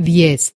diez.